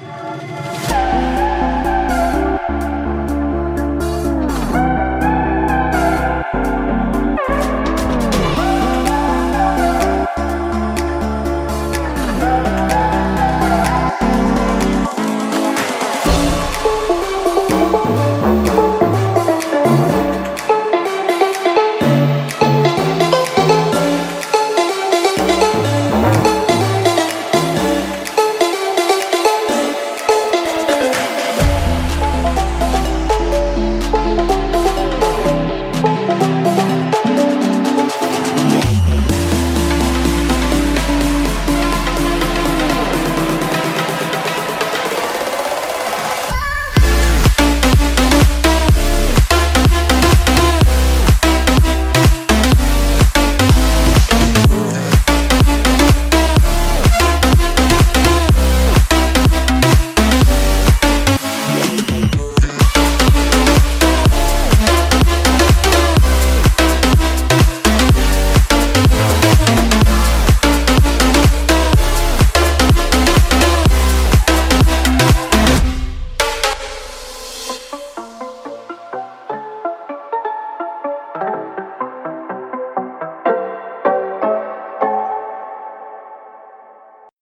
Música